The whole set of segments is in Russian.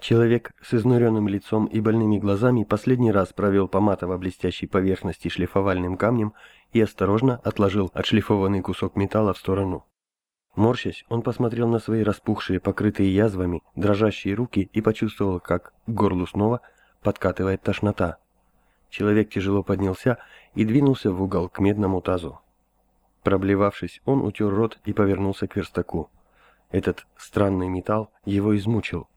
Человек с изнуренным лицом и больными глазами последний раз провел по матово-блестящей поверхности шлифовальным камнем и осторожно отложил отшлифованный кусок металла в сторону. Морщась, он посмотрел на свои распухшие, покрытые язвами, дрожащие руки и почувствовал, как к горлу снова подкатывает тошнота. Человек тяжело поднялся и двинулся в угол к медному тазу. Проблевавшись, он утер рот и повернулся к верстаку. Этот странный металл его измучил.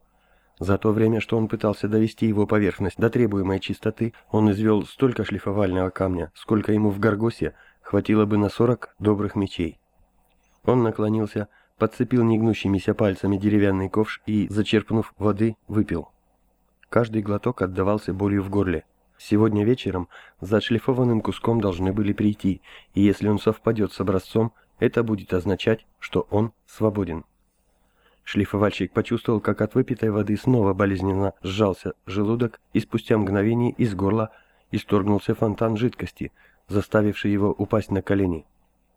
За то время, что он пытался довести его поверхность до требуемой чистоты, он извел столько шлифовального камня, сколько ему в Гаргосе хватило бы на 40 добрых мечей. Он наклонился, подцепил негнущимися пальцами деревянный ковш и, зачерпнув воды, выпил. Каждый глоток отдавался болью в горле. Сегодня вечером за отшлифованным куском должны были прийти, и если он совпадет с образцом, это будет означать, что он свободен. Шлифовальщик почувствовал, как от выпитой воды снова болезненно сжался желудок, и спустя мгновение из горла исторгнулся фонтан жидкости, заставивший его упасть на колени.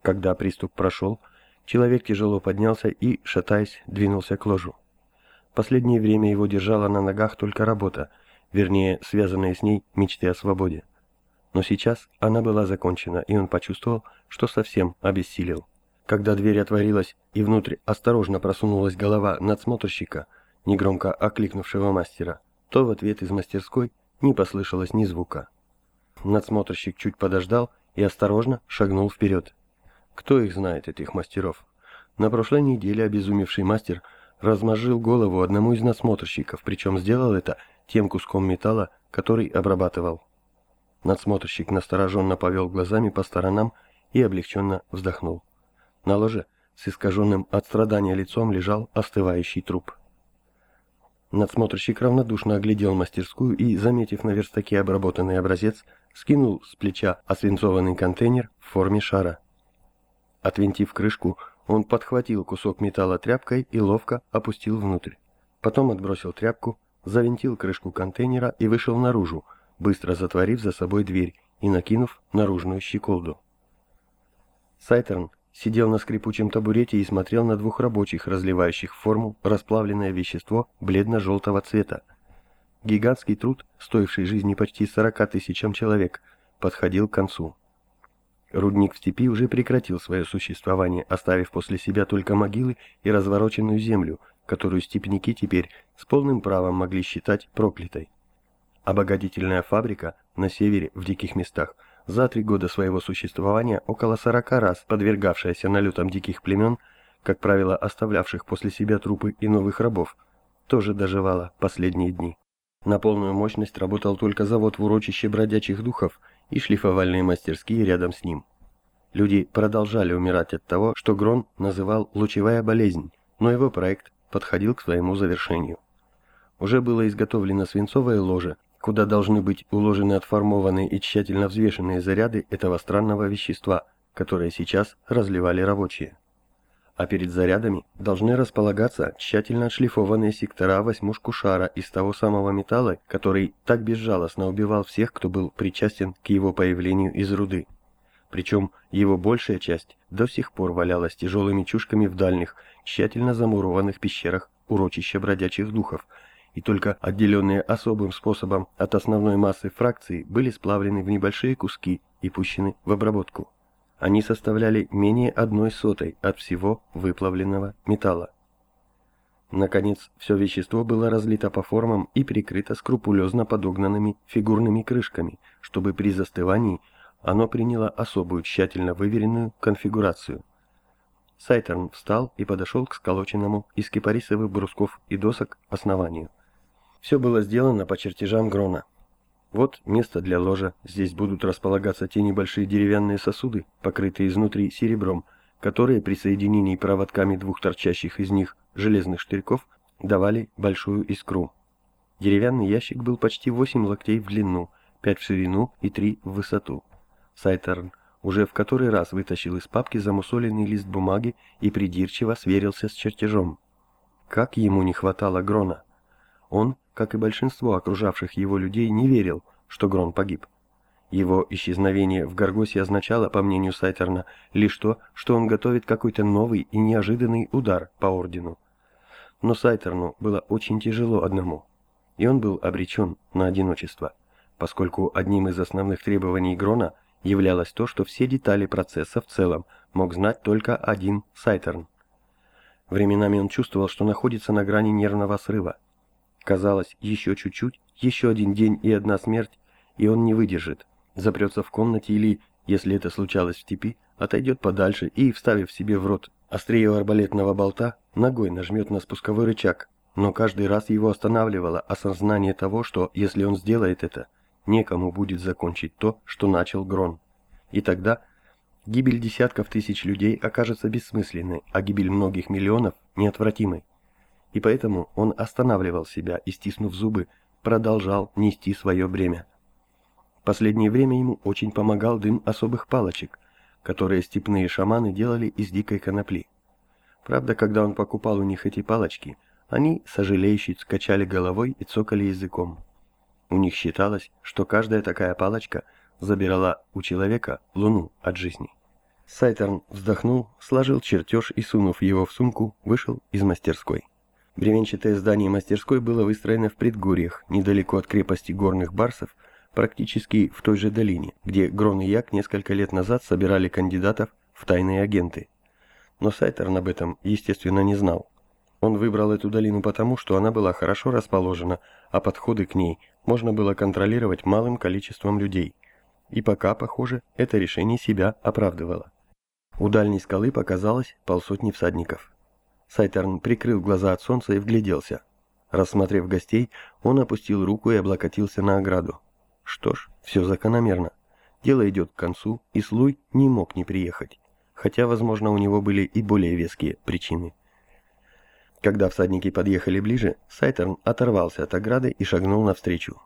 Когда приступ прошел, человек тяжело поднялся и, шатаясь, двинулся к ложу. Последнее время его держала на ногах только работа, вернее, связанные с ней мечты о свободе. Но сейчас она была закончена, и он почувствовал, что совсем обессилел. Когда дверь отворилась и внутрь осторожно просунулась голова надсмотрщика, негромко окликнувшего мастера, то в ответ из мастерской не послышалось ни звука. Надсмотрщик чуть подождал и осторожно шагнул вперед. Кто их знает, этих мастеров? На прошлой неделе обезумевший мастер размозжил голову одному из надсмотрщиков, причем сделал это тем куском металла, который обрабатывал. Надсмотрщик настороженно повел глазами по сторонам и облегченно вздохнул. На ложе с искаженным от страдания лицом лежал остывающий труп. Надсмотрщик равнодушно оглядел мастерскую и, заметив на верстаке обработанный образец, скинул с плеча освинцованный контейнер в форме шара. Отвинтив крышку, он подхватил кусок металла тряпкой и ловко опустил внутрь. Потом отбросил тряпку, завинтил крышку контейнера и вышел наружу, быстро затворив за собой дверь и накинув наружную щеколду. Сайтерн сидел на скрипучем табурете и смотрел на двух рабочих, разливающих в форму расплавленное вещество бледно-желтого цвета. Гигантский труд, стоивший жизни почти 40 тысячам человек, подходил к концу. Рудник в степи уже прекратил свое существование, оставив после себя только могилы и развороченную землю, которую степники теперь с полным правом могли считать проклятой. Обогатительная фабрика на севере, в диких местах, за три года своего существования около сорока раз подвергавшаяся налетам диких племен, как правило оставлявших после себя трупы и новых рабов, тоже доживала последние дни. На полную мощность работал только завод в урочище бродячих духов и шлифовальные мастерские рядом с ним. Люди продолжали умирать от того, что Грон называл «лучевая болезнь», но его проект подходил к своему завершению. Уже было изготовлено свинцовое ложе, куда должны быть уложены отформованные и тщательно взвешенные заряды этого странного вещества, которое сейчас разливали рабочие. А перед зарядами должны располагаться тщательно отшлифованные сектора восьмушку шара из того самого металла, который так безжалостно убивал всех, кто был причастен к его появлению из руды. Причем его большая часть до сих пор валялась тяжелыми чушками в дальних, тщательно замурованных пещерах урочища бродячих духов – и только отделенные особым способом от основной массы фракции были сплавлены в небольшие куски и пущены в обработку. Они составляли менее одной сотой от всего выплавленного металла. Наконец, все вещество было разлито по формам и прикрыто скрупулезно подогнанными фигурными крышками, чтобы при застывании оно приняло особую тщательно выверенную конфигурацию. Сайтерн встал и подошел к сколоченному из кипарисовых брусков и досок основанию. Все было сделано по чертежам Грона. Вот место для ложа, здесь будут располагаться те небольшие деревянные сосуды, покрытые изнутри серебром, которые при соединении проводками двух торчащих из них железных штырьков давали большую искру. Деревянный ящик был почти 8 локтей в длину, 5 в ширину и 3 в высоту. Сайтерн уже в который раз вытащил из папки замусоленный лист бумаги и придирчиво сверился с чертежом. Как ему не хватало Грона! Он как и большинство окружавших его людей, не верил, что Грон погиб. Его исчезновение в Гаргосе означало, по мнению Сайтерна, лишь то, что он готовит какой-то новый и неожиданный удар по Ордену. Но Сайтерну было очень тяжело одному. и он был обречен на одиночество, поскольку одним из основных требований Грона являлось то, что все детали процесса в целом мог знать только один Сайтерн. Временами он чувствовал, что находится на грани нервного срыва. Казалось, еще чуть-чуть, еще один день и одна смерть, и он не выдержит, запрется в комнате или, если это случалось в степи, отойдет подальше и, вставив себе в рот острие арбалетного болта, ногой нажмет на спусковой рычаг, но каждый раз его останавливало осознание того, что, если он сделает это, некому будет закончить то, что начал Грон. И тогда гибель десятков тысяч людей окажется бессмысленной, а гибель многих миллионов – неотвратимой. И поэтому он останавливал себя и, стиснув зубы, продолжал нести свое бремя. Последнее время ему очень помогал дым особых палочек, которые степные шаманы делали из дикой конопли. Правда, когда он покупал у них эти палочки, они, сожалеющие, скачали головой и цокали языком. У них считалось, что каждая такая палочка забирала у человека луну от жизни. Сайтерн вздохнул, сложил чертеж и, сунув его в сумку, вышел из мастерской. Бревенчатое здание мастерской было выстроено в предгорьях, недалеко от крепости горных барсов, практически в той же долине, где Грон и Як несколько лет назад собирали кандидатов в тайные агенты. Но Сайтерн об этом, естественно, не знал. Он выбрал эту долину потому, что она была хорошо расположена, а подходы к ней можно было контролировать малым количеством людей. И пока, похоже, это решение себя оправдывало. У дальней скалы показалось полсотни всадников. Сайтерн прикрыл глаза от солнца и вгляделся. Рассмотрев гостей, он опустил руку и облокотился на ограду. Что ж, все закономерно. Дело идет к концу, и Слуй не мог не приехать. Хотя, возможно, у него были и более веские причины. Когда всадники подъехали ближе, Сайтерн оторвался от ограды и шагнул навстречу.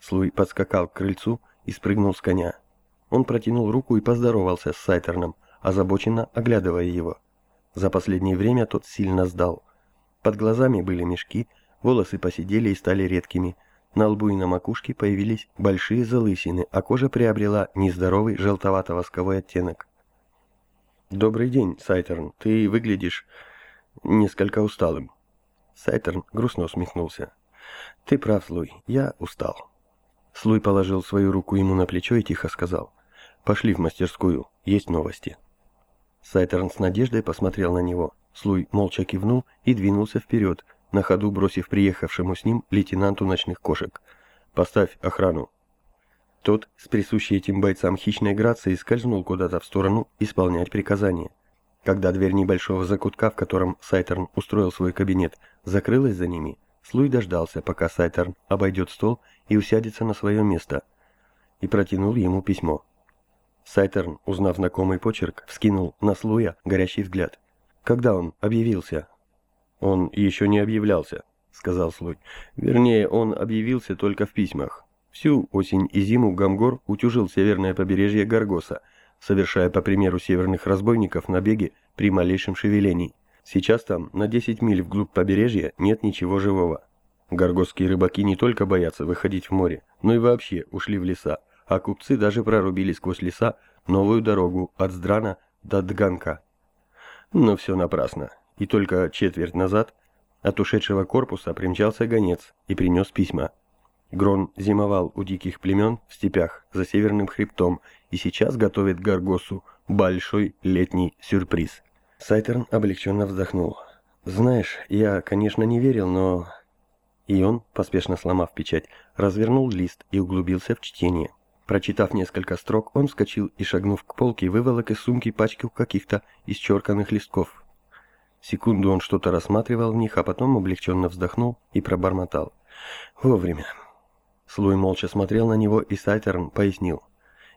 Слуй подскакал к крыльцу и спрыгнул с коня. Он протянул руку и поздоровался с Сайтерном, озабоченно оглядывая его. За последнее время тот сильно сдал. Под глазами были мешки, волосы посидели и стали редкими, на лбу и на макушке появились большие залысины, а кожа приобрела нездоровый желтовато-восковой оттенок. «Добрый день, Сайтерн. Ты выглядишь несколько усталым». Сайтерн грустно усмехнулся. «Ты прав, Слуй. Я устал». Слуй положил свою руку ему на плечо и тихо сказал. «Пошли в мастерскую. Есть новости». Сайтерн с надеждой посмотрел на него. Слуй молча кивнул и двинулся вперед, на ходу бросив приехавшему с ним лейтенанту ночных кошек. «Поставь охрану». Тот, с присущей этим бойцам хищной грацией, скользнул куда-то в сторону исполнять приказание. Когда дверь небольшого закутка, в котором Сайтерн устроил свой кабинет, закрылась за ними, Слуй дождался, пока Сайтерн обойдет стол и усядется на свое место, и протянул ему письмо. Сайтерн, узнав знакомый почерк, вскинул на Слуя горящий взгляд. Когда он объявился? «Он еще не объявлялся», — сказал Слой. «Вернее, он объявился только в письмах. Всю осень и зиму Гамгор утюжил северное побережье Гаргоса, совершая по примеру северных разбойников набеги при малейшем шевелении. Сейчас там, на 10 миль вглубь побережья, нет ничего живого. Гаргосские рыбаки не только боятся выходить в море, но и вообще ушли в леса, а купцы даже прорубили сквозь леса новую дорогу от Здрана до Дганка. Но все напрасно и только четверть назад от ушедшего корпуса примчался гонец и принес письма. Грон зимовал у диких племен в степях за северным хребтом и сейчас готовит Гаргосу большой летний сюрприз. Сайтерн облегченно вздохнул. «Знаешь, я, конечно, не верил, но...» И он, поспешно сломав печать, развернул лист и углубился в чтение. Прочитав несколько строк, он вскочил и, шагнув к полке, выволок из сумки пачку каких-то исчерканных листков. Секунду он что-то рассматривал в них, а потом облегченно вздохнул и пробормотал. Вовремя. Слуй молча смотрел на него, и Сайтерн пояснил.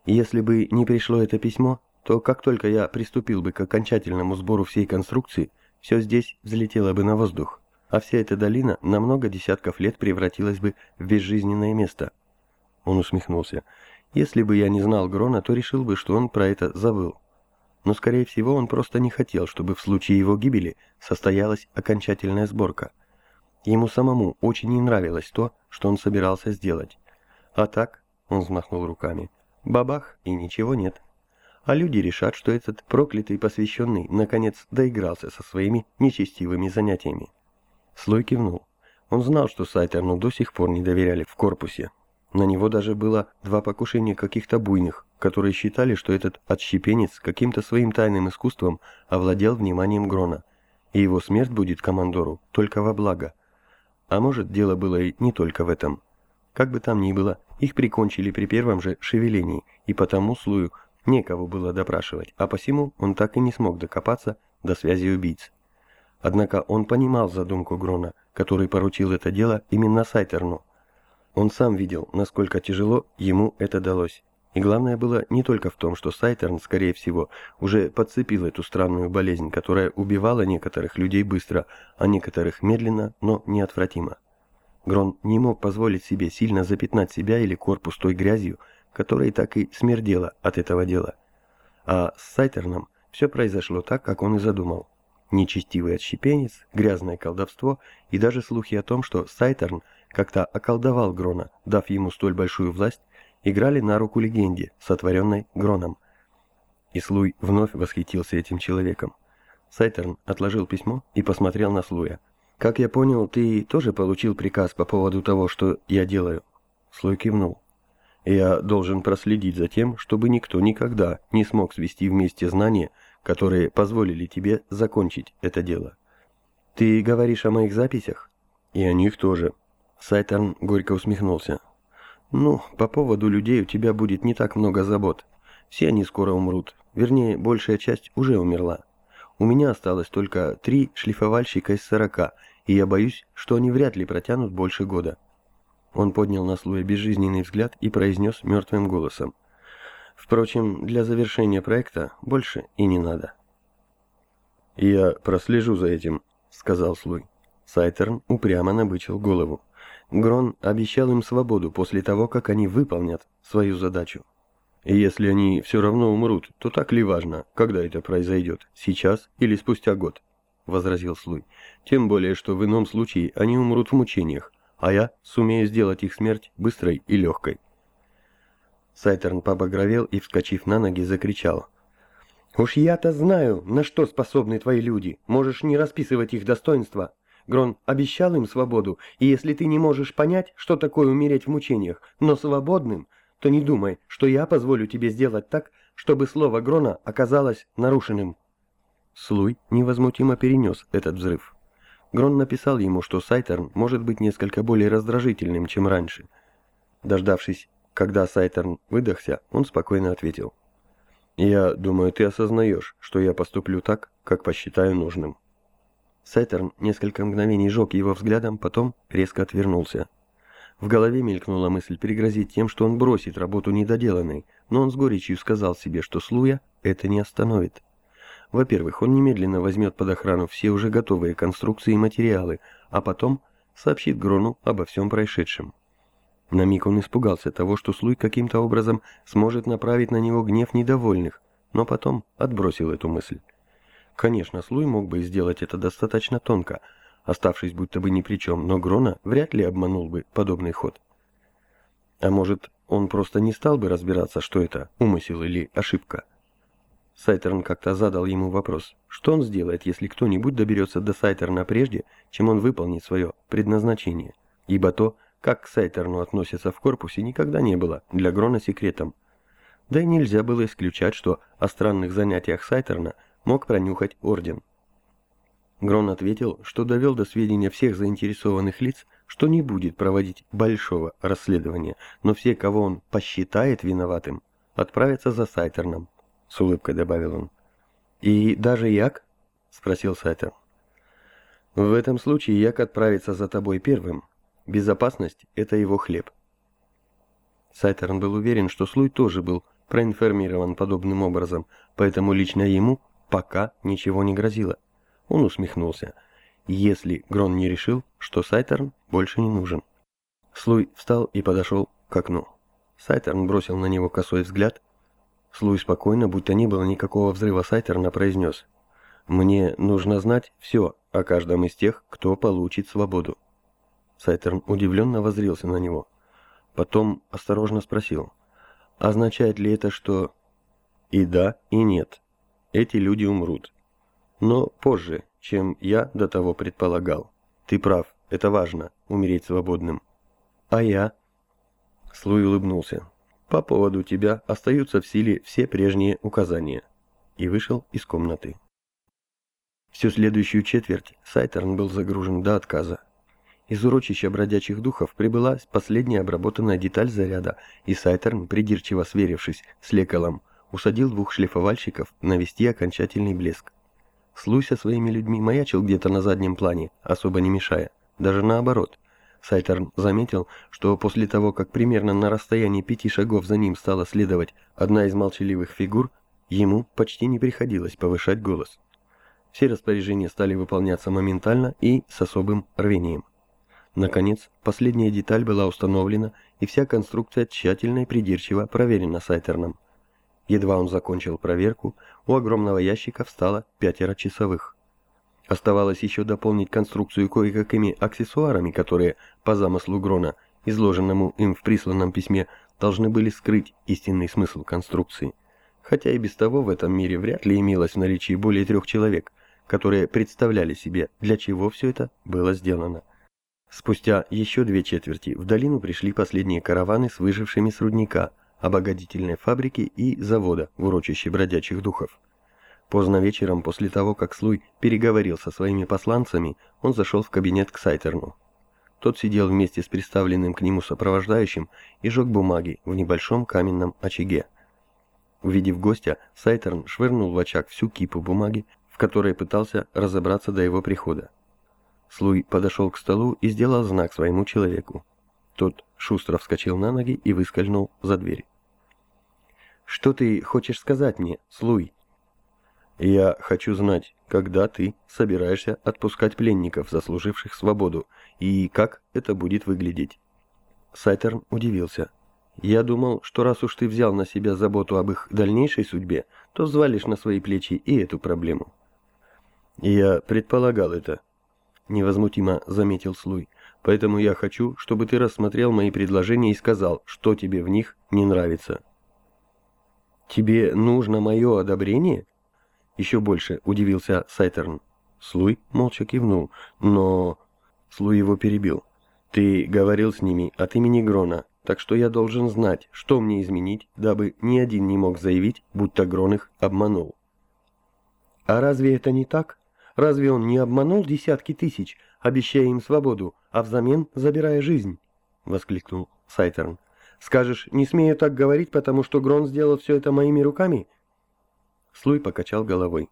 Если бы не пришло это письмо, то как только я приступил бы к окончательному сбору всей конструкции, все здесь взлетело бы на воздух, а вся эта долина на много десятков лет превратилась бы в безжизненное место. Он усмехнулся. Если бы я не знал Грона, то решил бы, что он про это забыл но, скорее всего, он просто не хотел, чтобы в случае его гибели состоялась окончательная сборка. Ему самому очень не нравилось то, что он собирался сделать. А так, он взмахнул руками, бабах, и ничего нет. А люди решат, что этот проклятый посвященный наконец доигрался со своими нечестивыми занятиями. Слой кивнул. Он знал, что Сайтерну до сих пор не доверяли в корпусе. На него даже было два покушения каких-то буйных, которые считали, что этот отщепенец каким-то своим тайным искусством овладел вниманием Грона, и его смерть будет командору только во благо. А может, дело было и не только в этом. Как бы там ни было, их прикончили при первом же шевелении, и потому Слую некого было допрашивать, а посему он так и не смог докопаться до связи убийц. Однако он понимал задумку Грона, который поручил это дело именно Сайтерну. Он сам видел, насколько тяжело ему это далось. И главное было не только в том, что Сайтерн, скорее всего, уже подцепил эту странную болезнь, которая убивала некоторых людей быстро, а некоторых медленно, но неотвратимо. Грон не мог позволить себе сильно запятнать себя или корпус той грязью, которая так и смердела от этого дела. А с Сайтерном все произошло так, как он и задумал. Нечестивый отщепенец, грязное колдовство и даже слухи о том, что Сайтерн как-то околдовал Грона, дав ему столь большую власть, играли на руку легенде, сотворенной Гроном. И Слуй вновь восхитился этим человеком. Сайтерн отложил письмо и посмотрел на Слуя. «Как я понял, ты тоже получил приказ по поводу того, что я делаю?» Слуй кивнул. «Я должен проследить за тем, чтобы никто никогда не смог свести вместе знания, которые позволили тебе закончить это дело. Ты говоришь о моих записях? И о них тоже. Сайтерн горько усмехнулся. Ну, по поводу людей у тебя будет не так много забот. Все они скоро умрут. Вернее, большая часть уже умерла. У меня осталось только три шлифовальщика из сорока, и я боюсь, что они вряд ли протянут больше года. Он поднял на слой безжизненный взгляд и произнес мертвым голосом. Впрочем, для завершения проекта больше и не надо. «Я прослежу за этим», — сказал Слуй. Сайтерн упрямо набычил голову. Грон обещал им свободу после того, как они выполнят свою задачу. И если они все равно умрут, то так ли важно, когда это произойдет, сейчас или спустя год? — возразил Слуй. «Тем более, что в ином случае они умрут в мучениях, а я сумею сделать их смерть быстрой и легкой». Сайтерн побагровел и, вскочив на ноги, закричал. «Уж я-то знаю, на что способны твои люди. Можешь не расписывать их достоинства. Грон обещал им свободу, и если ты не можешь понять, что такое умереть в мучениях, но свободным, то не думай, что я позволю тебе сделать так, чтобы слово Грона оказалось нарушенным». Слуй невозмутимо перенес этот взрыв. Грон написал ему, что Сайтерн может быть несколько более раздражительным, чем раньше. Дождавшись когда Сайтерн выдохся, он спокойно ответил. «Я думаю, ты осознаешь, что я поступлю так, как посчитаю нужным». Сайтерн несколько мгновений жег его взглядом, потом резко отвернулся. В голове мелькнула мысль перегрозить тем, что он бросит работу недоделанной, но он с горечью сказал себе, что Слуя это не остановит. Во-первых, он немедленно возьмет под охрану все уже готовые конструкции и материалы, а потом сообщит Грону обо всем происшедшем. На миг он испугался того, что Слуй каким-то образом сможет направить на него гнев недовольных, но потом отбросил эту мысль. Конечно, Слуй мог бы сделать это достаточно тонко, оставшись будто бы ни при чем, но Грона вряд ли обманул бы подобный ход. А может, он просто не стал бы разбираться, что это, умысел или ошибка? Сайтерн как-то задал ему вопрос, что он сделает, если кто-нибудь доберется до Сайтерна прежде, чем он выполнит свое предназначение, ибо то, как к Сайтерну относятся в корпусе, никогда не было для Грона секретом. Да и нельзя было исключать, что о странных занятиях Сайтерна мог пронюхать Орден. Грон ответил, что довел до сведения всех заинтересованных лиц, что не будет проводить большого расследования, но все, кого он посчитает виноватым, отправятся за Сайтерном, — с улыбкой добавил он. «И даже Як?» — спросил Сайтер. «В этом случае Як отправится за тобой первым, Безопасность – это его хлеб. Сайтерн был уверен, что Слуй тоже был проинформирован подобным образом, поэтому лично ему пока ничего не грозило. Он усмехнулся. Если Грон не решил, что Сайтерн больше не нужен. Слуй встал и подошел к окну. Сайтерн бросил на него косой взгляд. Слуй спокойно, будто не было никакого взрыва Сайтерна, произнес. «Мне нужно знать все о каждом из тех, кто получит свободу». Сайтерн удивленно возрился на него. Потом осторожно спросил, означает ли это, что... И да, и нет. Эти люди умрут. Но позже, чем я до того предполагал. Ты прав, Это важно, умереть свободным. А я? Слуй улыбнулся. По поводу тебя остаются в силе все прежние указания. И вышел из комнаты. Всю следующую четверть Сайтерн был загружен до отказа. Из урочища бродячих духов прибыла последняя обработанная деталь заряда, и Сайтерн, придирчиво сверившись с лекалом, усадил двух шлифовальщиков навести окончательный блеск. Слуй со своими людьми маячил где-то на заднем плане, особо не мешая. Даже наоборот. Сайтерн заметил, что после того, как примерно на расстоянии пяти шагов за ним стала следовать одна из молчаливых фигур, ему почти не приходилось повышать голос. Все распоряжения стали выполняться моментально и с особым рвением. Наконец, последняя деталь была установлена, и вся конструкция тщательно и придирчиво проверена Сайтерном. Едва он закончил проверку, у огромного ящика встало пятеро часовых. Оставалось еще дополнить конструкцию кое-какими аксессуарами, которые, по замыслу Грона, изложенному им в присланном письме, должны были скрыть истинный смысл конструкции. Хотя и без того в этом мире вряд ли имелось в наличии более трех человек, которые представляли себе, для чего все это было сделано. Спустя еще две четверти в долину пришли последние караваны с выжившими с рудника, обогатительной фабрики и завода в урочище бродячих духов. Поздно вечером, после того, как Слуй переговорил со своими посланцами, он зашел в кабинет к Сайтерну. Тот сидел вместе с представленным к нему сопровождающим и жег бумаги в небольшом каменном очаге. Увидев гостя, Сайтерн швырнул в очаг всю кипу бумаги, в которой пытался разобраться до его прихода. Слуй подошел к столу и сделал знак своему человеку. Тот шустро вскочил на ноги и выскользнул за дверь. «Что ты хочешь сказать мне, Слуй?» «Я хочу знать, когда ты собираешься отпускать пленников, заслуживших свободу, и как это будет выглядеть». Сайтерн удивился. «Я думал, что раз уж ты взял на себя заботу об их дальнейшей судьбе, то взвалишь на свои плечи и эту проблему». «Я предполагал это», — невозмутимо заметил Слуй. «Поэтому я хочу, чтобы ты рассмотрел мои предложения и сказал, что тебе в них не нравится». «Тебе нужно мое одобрение?» Еще больше удивился Сайтерн. Слуй молча кивнул, но... Слуй его перебил. «Ты говорил с ними от имени Грона, так что я должен знать, что мне изменить, дабы ни один не мог заявить, будто Грон их обманул». «А разве это не так?» Разве он не обманул десятки тысяч, обещая им свободу, а взамен забирая жизнь?» — воскликнул Сайтерн. «Скажешь, не смею так говорить, потому что Грон сделал все это моими руками?» Слуй покачал головой.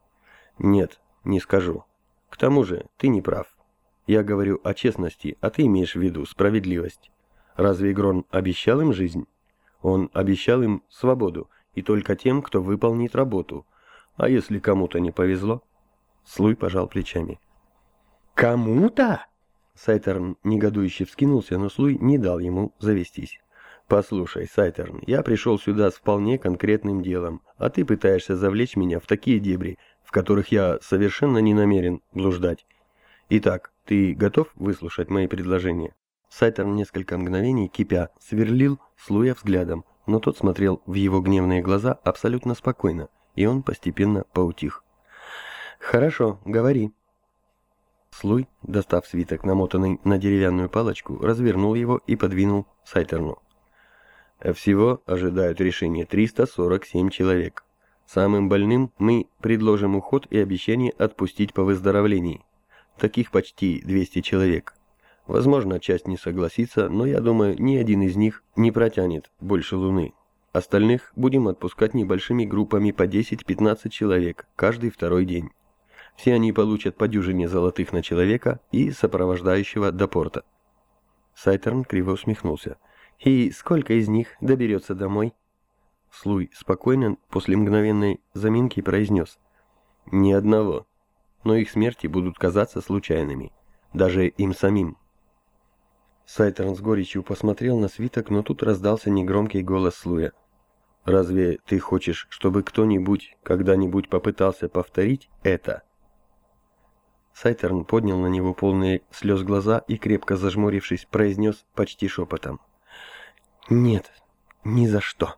«Нет, не скажу. К тому же, ты не прав. Я говорю о честности, а ты имеешь в виду справедливость. Разве Грон обещал им жизнь? Он обещал им свободу, и только тем, кто выполнит работу. А если кому-то не повезло?» Слуй пожал плечами. «Кому-то?» Сайтерн негодующе вскинулся, но Слуй не дал ему завестись. «Послушай, Сайтерн, я пришел сюда с вполне конкретным делом, а ты пытаешься завлечь меня в такие дебри, в которых я совершенно не намерен блуждать. Итак, ты готов выслушать мои предложения?» Сайтерн несколько мгновений, кипя, сверлил Слуя взглядом, но тот смотрел в его гневные глаза абсолютно спокойно, и он постепенно поутих. «Хорошо, говори». Слуй, достав свиток, намотанный на деревянную палочку, развернул его и подвинул Сайтерну. Всего ожидают решения 347 человек. Самым больным мы предложим уход и обещание отпустить по выздоровлении. Таких почти 200 человек. Возможно, часть не согласится, но я думаю, ни один из них не протянет больше Луны. Остальных будем отпускать небольшими группами по 10-15 человек каждый второй день. Все они получат по дюжине золотых на человека и сопровождающего до порта. Сайтерн криво усмехнулся. «И сколько из них доберется домой?» Слуй спокойно после мгновенной заминки произнес. «Ни одного. Но их смерти будут казаться случайными. Даже им самим». Сайтерн с горечью посмотрел на свиток, но тут раздался негромкий голос Слуя. «Разве ты хочешь, чтобы кто-нибудь когда-нибудь попытался повторить это?» Сайтерн поднял на него полные слез глаза и, крепко зажмурившись, произнес почти шепотом. «Нет, ни за что».